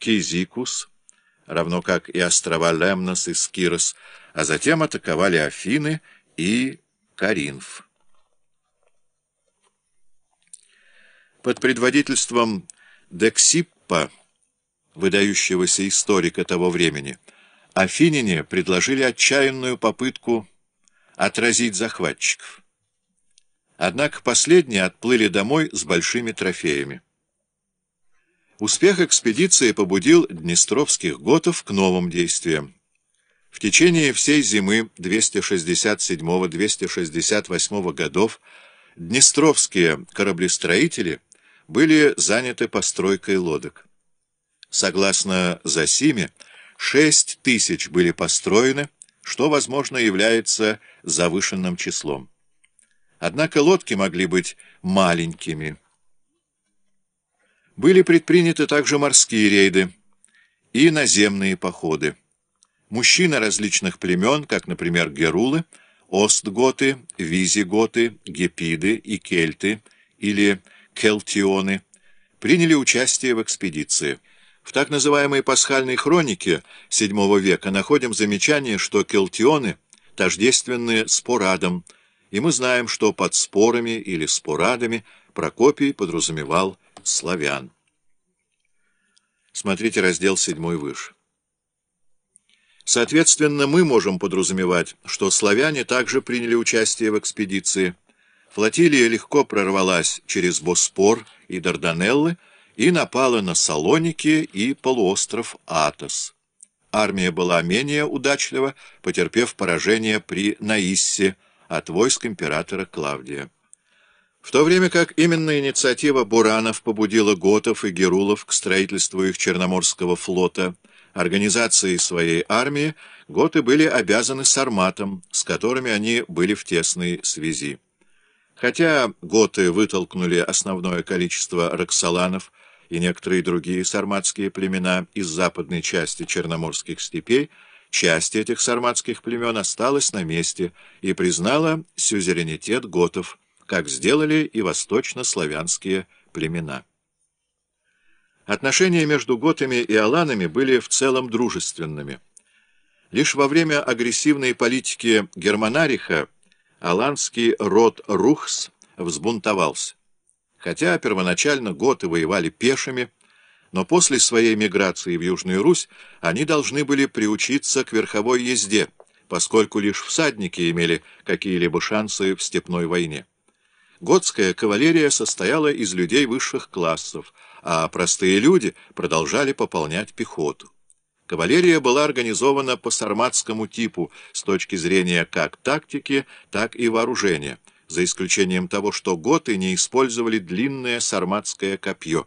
Кизикус, равно как и острова Лемнос и Скирос, а затем атаковали Афины и Каринф. Под предводительством Дексиппа, выдающегося историка того времени, афиняне предложили отчаянную попытку отразить захватчиков. Однако последние отплыли домой с большими трофеями. Успех экспедиции побудил днестровских готов к новым действиям. В течение всей зимы 267-268 годов днестровские кораблестроители были заняты постройкой лодок. Согласно Засиме, 6 тысяч были построены, что, возможно, является завышенным числом. Однако лодки могли быть маленькими. Были предприняты также морские рейды и наземные походы. Мужчины различных племен, как, например, герулы, остготы, визиготы, гепиды и кельты или келтионы, приняли участие в экспедиции. В так называемой пасхальной хронике VII века находим замечание, что келтионы тождественны спорадам, и мы знаем, что под спорами или спорадами Прокопий подразумевал славян. Смотрите раздел 7 выше. Соответственно, мы можем подразумевать, что славяне также приняли участие в экспедиции. Флотилия легко прорвалась через Боспор и Дарданеллы и напала на Салоники и полуостров Атос. Армия была менее удачлива, потерпев поражение при Наиссе от войск императора Клавдия. В то время как именно инициатива Буранов побудила готов и герулов к строительству их Черноморского флота, организацией своей армии готы были обязаны сарматам, с которыми они были в тесной связи. Хотя готы вытолкнули основное количество роксоланов и некоторые другие сарматские племена из западной части Черноморских степей, часть этих сарматских племен осталась на месте и признала сюзеренитет готов, как сделали и восточнославянские племена. Отношения между готами и аланами были в целом дружественными. Лишь во время агрессивной политики Германариха аланский род Рухс взбунтовался. Хотя первоначально готы воевали пешими, но после своей миграции в Южную Русь они должны были приучиться к верховой езде, поскольку лишь всадники имели какие-либо шансы в степной войне. Готская кавалерия состояла из людей высших классов, а простые люди продолжали пополнять пехоту. Кавалерия была организована по сарматскому типу с точки зрения как тактики, так и вооружения, за исключением того, что готы не использовали длинное сарматское копье.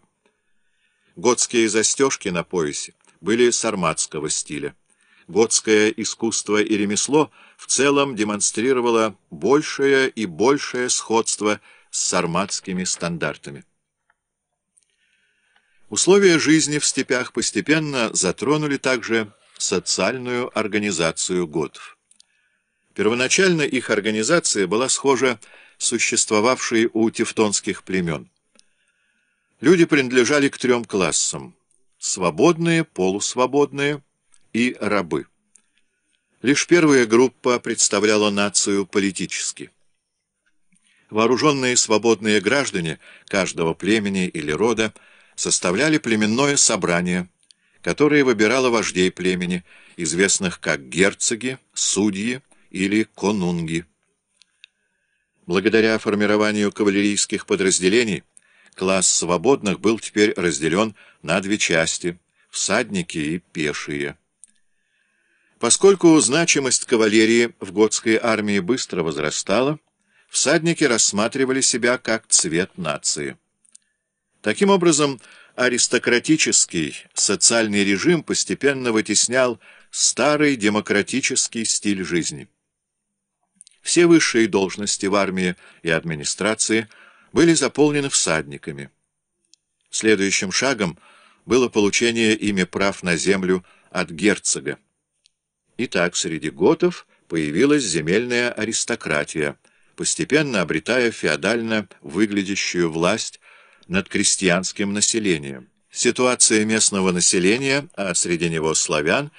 Готские застежки на поясе были сарматского стиля. Готское искусство и ремесло в целом демонстрировало большее и большее сходство с сарматскими стандартами. Условия жизни в степях постепенно затронули также социальную организацию готов. Первоначально их организация была схожа с существовавшей у тевтонских племен. Люди принадлежали к трем классам – свободные, полусвободные и рабы. Лишь первая группа представляла нацию политически. Вооруженные свободные граждане каждого племени или рода составляли племенное собрание, которое выбирало вождей племени, известных как герцоги, судьи или конунги. Благодаря формированию кавалерийских подразделений класс свободных был теперь разделен на две части – всадники и пешие. Поскольку значимость кавалерии в готской армии быстро возрастала, всадники рассматривали себя как цвет нации. Таким образом, аристократический социальный режим постепенно вытеснял старый демократический стиль жизни. Все высшие должности в армии и администрации были заполнены всадниками. Следующим шагом было получение ими прав на землю от герцога. Итак, среди готов появилась земельная аристократия, постепенно обретая феодально выглядящую власть над крестьянским населением. Ситуация местного населения, а среди него славян,